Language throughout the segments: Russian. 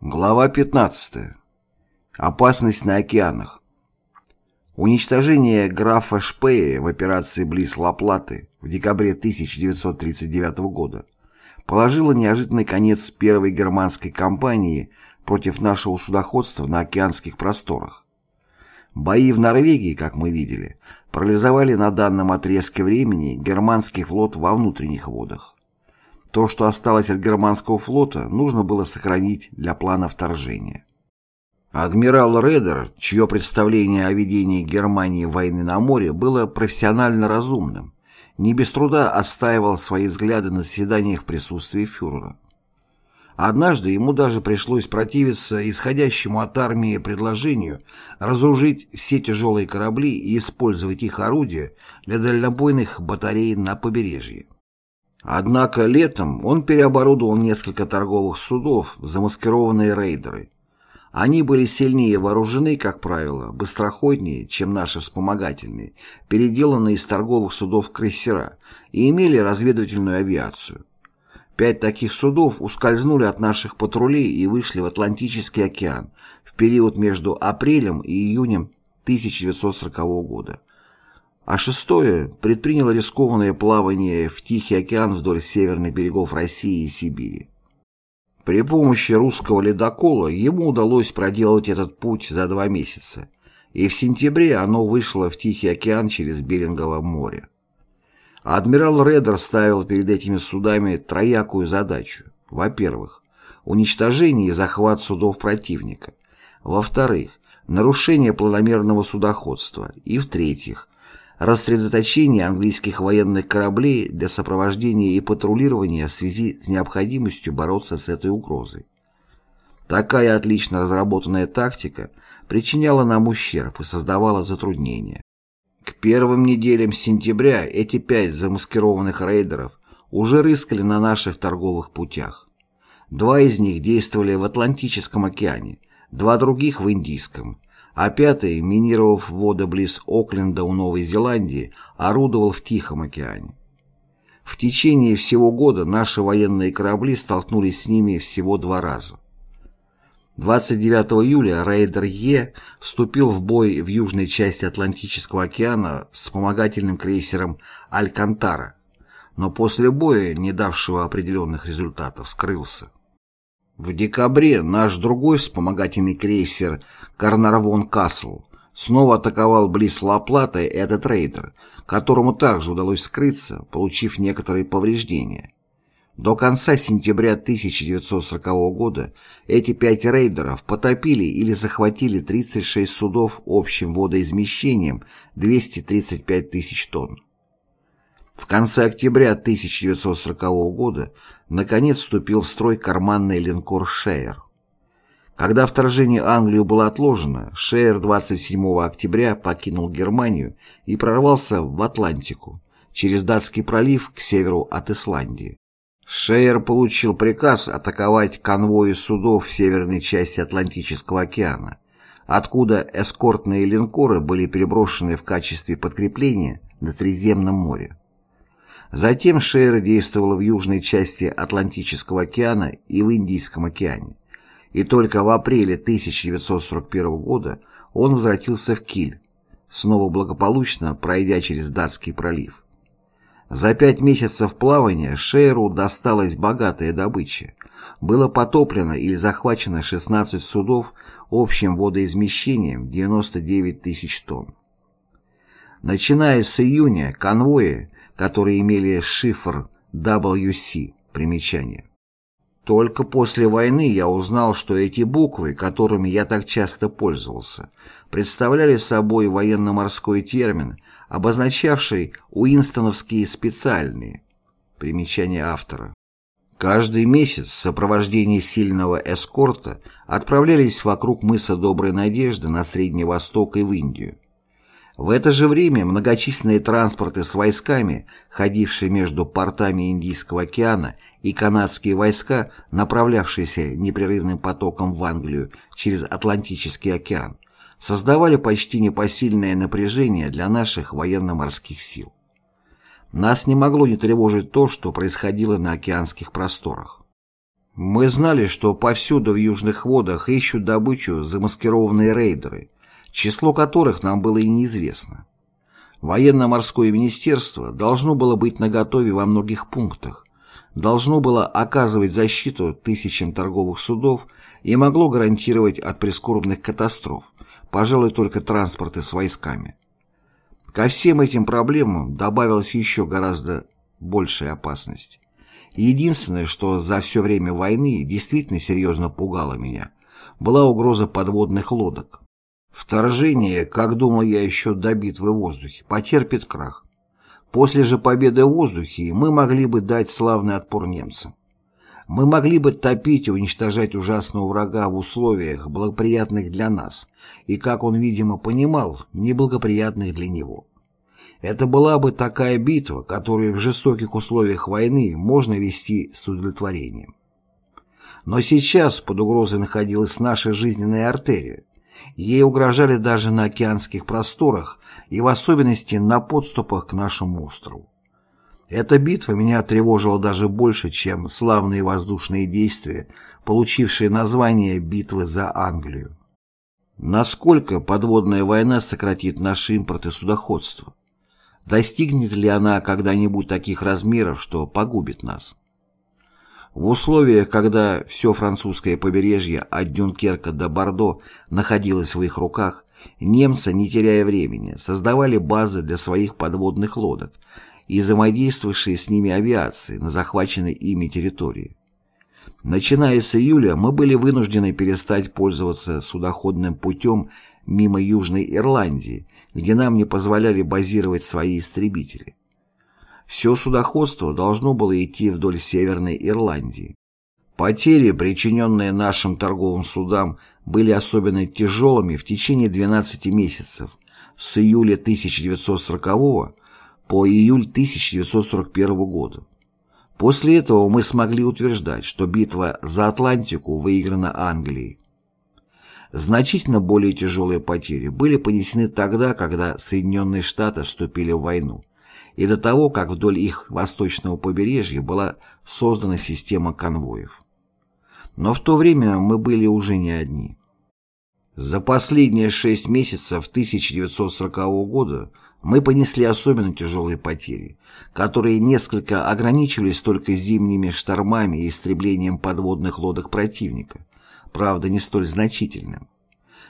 Глава 15. Опасность на океанах. Уничтожение графа Шпея в операции близ Ла-Платы в декабре 1939 года положило неожиданный конец первой германской кампании против нашего судоходства на океанских просторах. Бои в Норвегии, как мы видели, парализовали на данном отрезке времени германский флот во внутренних водах. То, что осталось от германского флота, нужно было сохранить для плана вторжения. Адмирал Редер, чье представление о ведении Германии войны на море было профессионально разумным, не без труда отстаивал свои взгляды на заседаниях в присутствии фюрера. Однажды ему даже пришлось противиться исходящему от армии предложению разоружить все тяжелые корабли и использовать их орудия для дальнобойных батарей на побережье. Однако летом он переоборудовал несколько торговых судов в замаскированные рейдеры. Они были сильнее вооружены, как правило, быстроходнее, чем наши вспомогательные, переделанные из торговых судов крейсера, и имели разведывательную авиацию. Пять таких судов ускользнули от наших патрулей и вышли в Атлантический океан в период между апрелем и июнем 1940 года а шестое предприняло рискованное плавание в Тихий океан вдоль северных берегов России и Сибири. При помощи русского ледокола ему удалось проделать этот путь за два месяца, и в сентябре оно вышло в Тихий океан через Берингово море. Адмирал Редер ставил перед этими судами троякую задачу. Во-первых, уничтожение и захват судов противника. Во-вторых, нарушение планомерного судоходства. И в-третьих, рассредоточение английских военных кораблей для сопровождения и патрулирования в связи с необходимостью бороться с этой угрозой. Такая отлично разработанная тактика причиняла нам ущерб и создавала затруднения. К первым неделям сентября эти пять замаскированных рейдеров уже рыскали на наших торговых путях. Два из них действовали в Атлантическом океане, два других в Индийском, а пятый, минировав воды близ Окленда у Новой Зеландии, орудовал в Тихом океане. В течение всего года наши военные корабли столкнулись с ними всего два раза. 29 июля рейдер Е вступил в бой в южной части Атлантического океана с вспомогательным крейсером «Алькантара», но после боя, не давшего определенных результатов, скрылся. В декабре наш другой вспомогательный крейсер «Карнарвон Касл» снова атаковал близ Ла-Платы этот рейдер, которому также удалось скрыться, получив некоторые повреждения. До конца сентября 1940 года эти пять рейдеров потопили или захватили 36 судов общим водоизмещением 235 тысяч тонн. В конце октября 1940 года наконец вступил в строй карманный линкор «Шеер». Когда вторжение Англию было отложено, Шеер 27 октября покинул Германию и прорвался в Атлантику, через Датский пролив к северу от Исландии. Шеер получил приказ атаковать конвои судов в северной части Атлантического океана, откуда эскортные линкоры были переброшены в качестве подкрепления на Средиземном море. Затем Шейер действовала в южной части Атлантического океана и в Индийском океане. И только в апреле 1941 года он возвратился в Киль, снова благополучно пройдя через Датский пролив. За пять месяцев плавания Шейеру досталась богатая добыча. Было потоплено или захвачено 16 судов общим водоизмещением 99 тысяч тонн. Начиная с июня конвои которые имели шифр WC, примечание. Только после войны я узнал, что эти буквы, которыми я так часто пользовался, представляли собой военно-морской термин, обозначавший уинстоновские специальные. Примечание автора. Каждый месяц в сопровождении сильного эскорта отправлялись вокруг мыса Доброй Надежды на Средний Восток и в Индию. В это же время многочисленные транспорты с войсками, ходившие между портами Индийского океана, и канадские войска, направлявшиеся непрерывным потоком в Англию через Атлантический океан, создавали почти непосильное напряжение для наших военно-морских сил. Нас не могло не тревожить то, что происходило на океанских просторах. Мы знали, что повсюду в южных водах ищут добычу замаскированные рейдеры, число которых нам было и неизвестно. Военно-морское министерство должно было быть наготове во многих пунктах, должно было оказывать защиту тысячам торговых судов и могло гарантировать от прискорбных катастроф, пожалуй, только транспорты с войсками. Ко всем этим проблемам добавилась еще гораздо большая опасность. Единственное, что за все время войны действительно серьезно пугало меня, была угроза подводных лодок. Вторжение, как думал я еще до битвы в воздухе, потерпит крах. После же победы в воздухе мы могли бы дать славный отпор немцам. Мы могли бы топить и уничтожать ужасного врага в условиях, благоприятных для нас, и, как он, видимо, понимал, неблагоприятных для него. Это была бы такая битва, которую в жестоких условиях войны можно вести с удовлетворением. Но сейчас под угрозой находилась наша жизненная артерия. Ей угрожали даже на океанских просторах и в особенности на подступах к нашему острову. Эта битва меня тревожила даже больше, чем славные воздушные действия, получившие название «Битвы за Англию». Насколько подводная война сократит наш импорт и судоходство? Достигнет ли она когда-нибудь таких размеров, что погубит нас? В условиях, когда все французское побережье от Дюнкерка до Бордо находилось в их руках, немцы, не теряя времени, создавали базы для своих подводных лодок и взаимодействовавшие с ними авиации на захваченной ими территории. Начиная с июля мы были вынуждены перестать пользоваться судоходным путем мимо Южной Ирландии где нам не позволяли базировать свои истребители. Все судоходство должно было идти вдоль Северной Ирландии. Потери, причиненные нашим торговым судам, были особенно тяжелыми в течение 12 месяцев с июля 1940 по июль 1941 года. После этого мы смогли утверждать, что битва за Атлантику выиграна Англией. Значительно более тяжелые потери были понесены тогда, когда Соединенные Штаты вступили в войну, и до того, как вдоль их восточного побережья была создана система конвоев. Но в то время мы были уже не одни. За последние шесть месяцев 1940 года мы понесли особенно тяжелые потери, которые несколько ограничивались только зимними штормами и истреблением подводных лодок противника, правда не столь значительным.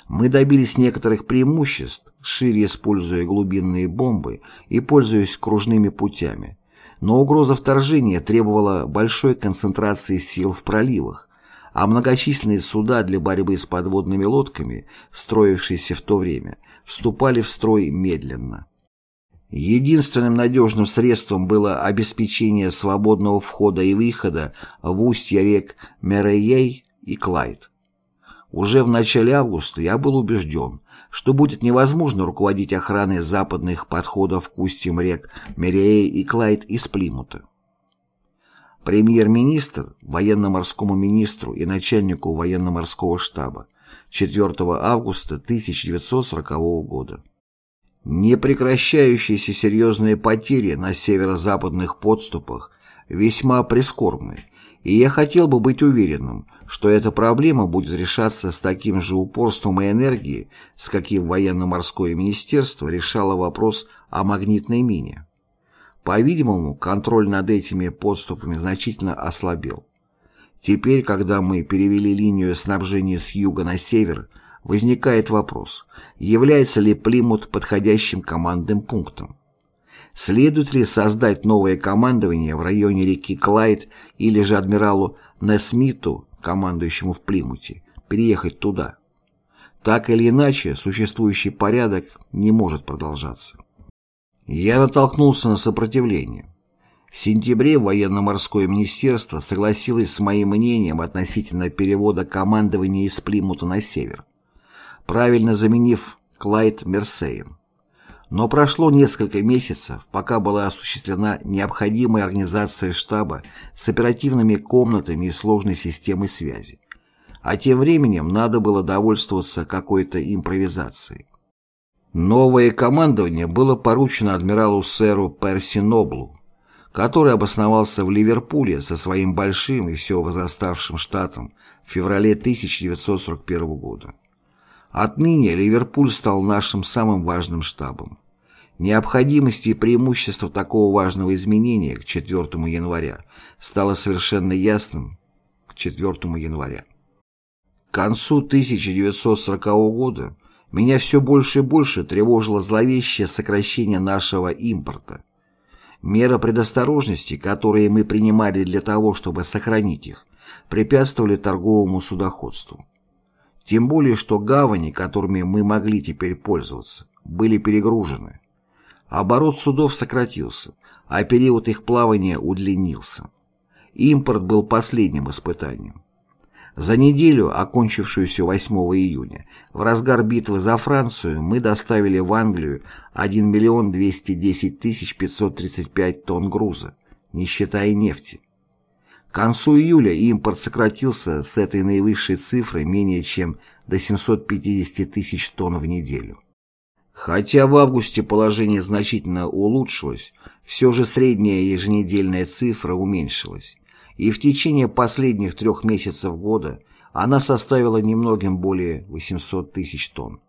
Мы добились некоторых преимуществ, шире используя глубинные бомбы и пользуясь кружными путями, но угроза вторжения требовала большой концентрации сил в проливах, а многочисленные суда для борьбы с подводными лодками, строившиеся в то время, вступали в строй медленно. Единственным надежным средством было обеспечение свободного входа и выхода в устья рек Мерейей и Клайд. Уже в начале августа я был убежден, что будет невозможно руководить охраной западных подходов к устьям рек Мерея и Клайд из Плимута. Премьер-министр, военно-морскому министру и начальнику военно-морского штаба 4 августа 1940 года. Непрекращающиеся серьезные потери на северо-западных подступах весьма прискорбны, и я хотел бы быть уверенным, что эта проблема будет решаться с таким же упорством и энергией, с каким военно-морское министерство решало вопрос о магнитной мине. По-видимому, контроль над этими подступами значительно ослабел. Теперь, когда мы перевели линию снабжения с юга на север, возникает вопрос, является ли Плимут подходящим командным пунктом. Следует ли создать новое командование в районе реки Клайд или же адмиралу Несмиту, командующему в Плимуте, переехать туда? Так или иначе, существующий порядок не может продолжаться. Я натолкнулся на сопротивление. В сентябре военно-морское министерство согласилось с моим мнением относительно перевода командования из Плимута на север, правильно заменив Клайд Мерсеем. Но прошло несколько месяцев, пока была осуществлена необходимая организация штаба с оперативными комнатами и сложной системой связи. А тем временем надо было довольствоваться какой-то импровизацией. Новое командование было поручено адмиралу сэру Перси Ноблу, который обосновался в Ливерпуле со своим большим и все возраставшим штатом в феврале 1941 года. Отныне Ливерпуль стал нашим самым важным штабом. Необходимость и преимущество такого важного изменения к 4 января стало совершенно ясным к 4 января. К концу 1940 года меня все больше и больше тревожило зловещее сокращение нашего импорта. Меры предосторожности, которые мы принимали для того, чтобы сохранить их, препятствовали торговому судоходству. Тем более, что гавани, которыми мы могли теперь пользоваться, были перегружены. Оборот судов сократился, а период их плавания удлинился. Импорт был последним испытанием. За неделю, окончившуюся 8 июня, в разгар битвы за Францию мы доставили в Англию 1 миллион 210 тысяч 535 тонн груза, не считая нефти. Концу июля импорт сократился с этой наивысшей цифры менее чем до 750 тысяч тонн в неделю. Хотя в августе положение значительно улучшилось, все же средняя еженедельная цифра уменьшилась и в течение последних трех месяцев года она составила немногим более 800 тысяч тонн.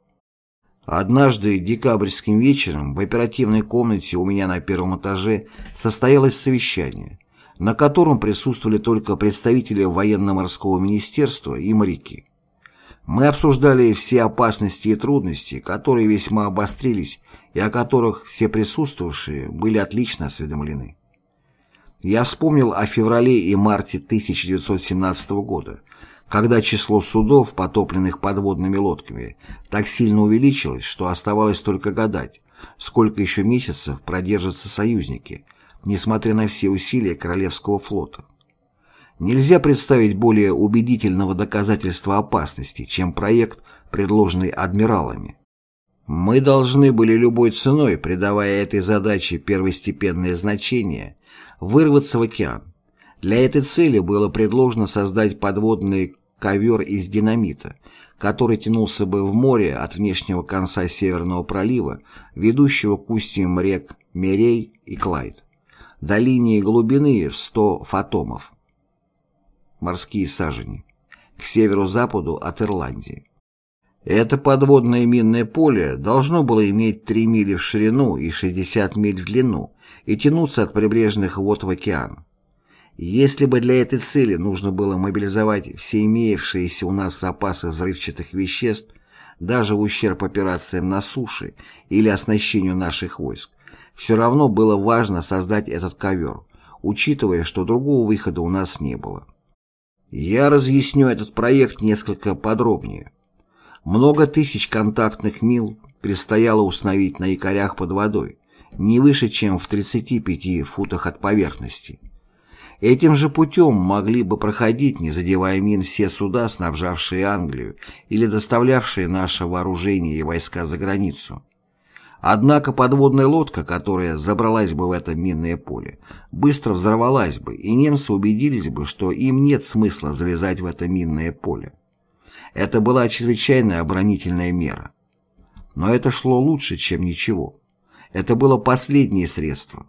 Однажды декабрьским вечером в оперативной комнате у меня на первом этаже состоялось совещание, на котором присутствовали только представители военно-морского министерства и моряки. Мы обсуждали все опасности и трудности, которые весьма обострились и о которых все присутствовавшие были отлично осведомлены. Я вспомнил о феврале и марте 1917 года, когда число судов, потопленных подводными лодками, так сильно увеличилось, что оставалось только гадать, сколько еще месяцев продержатся союзники, несмотря на все усилия Королевского флота. Нельзя представить более убедительного доказательства опасности, чем проект, предложенный адмиралами. Мы должны были любой ценой, придавая этой задаче первостепенное значение, вырваться в океан. Для этой цели было предложено создать подводный ковер из динамита, который тянулся бы в море от внешнего конца Северного пролива, ведущего к устьям рек Мерей и Клайд, до линии глубины в 100 фотомов, морские сажени, к северо-западу от Ирландии. Это подводное минное поле должно было иметь 3 мили в ширину и 60 миль в длину и тянуться от прибрежных вод в океан. Если бы для этой цели нужно было мобилизовать все имеющиеся у нас запасы взрывчатых веществ, даже в ущерб операциям на суше или оснащению наших войск, все равно было важно создать этот ковер, учитывая, что другого выхода у нас не было. Я разъясню этот проект несколько подробнее. Много тысяч контактных мил предстояло установить на якорях под водой, не выше, чем в 35 футах от поверхности. Этим же путем могли бы проходить, не задевая мин, все суда, снабжавшие Англию или доставлявшие наше вооружение и войска за границу. Однако подводная лодка, которая забралась бы в это минное поле, быстро взорвалась бы, и немцы убедились бы, что им нет смысла залезать в это минное поле. Это была чрезвычайная оборонительная мера. Но это шло лучше, чем ничего. Это было последнее средство.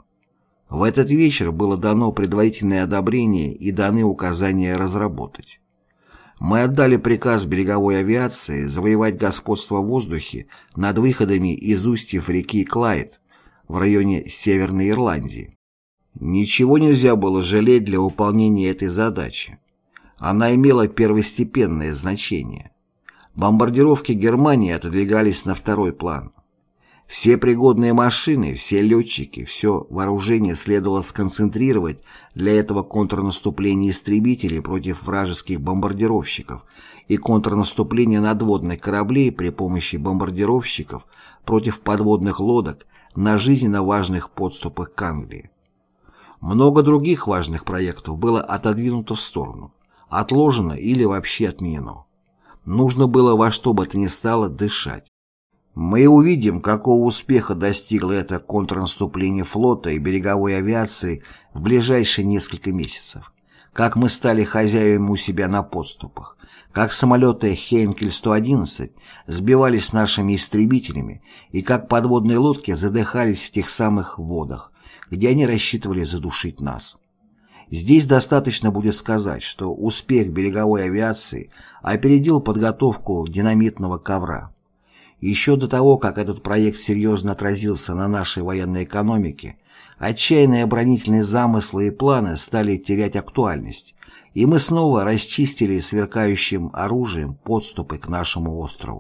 В этот вечер было дано предварительное одобрение и даны указания разработать. Мы отдали приказ береговой авиации завоевать господство в воздухе над выходами из устьев реки Клайд в районе Северной Ирландии. Ничего нельзя было жалеть для выполнения этой задачи. Она имела первостепенное значение. Бомбардировки Германии отодвигались на второй план. Все пригодные машины, все летчики, все вооружение следовало сконцентрировать для этого контрнаступление истребителей против вражеских бомбардировщиков и контрнаступление надводных кораблей при помощи бомбардировщиков против подводных лодок на жизненно важных подступах к Англии. Много других важных проектов было отодвинуто в сторону, отложено или вообще отменено. Нужно было во что бы то ни стало дышать. Мы увидим, какого успеха достигло это контрнаступление флота и береговой авиации в ближайшие несколько месяцев. Как мы стали хозяевами у себя на подступах, как самолеты Хейнкель-111 сбивались нашими истребителями и как подводные лодки задыхались в тех самых водах, где они рассчитывали задушить нас. Здесь достаточно будет сказать, что успех береговой авиации опередил подготовку динамитного ковра. Еще до того, как этот проект серьезно отразился на нашей военной экономике, отчаянные оборонительные замыслы и планы стали терять актуальность, и мы снова расчистили сверкающим оружием подступы к нашему острову.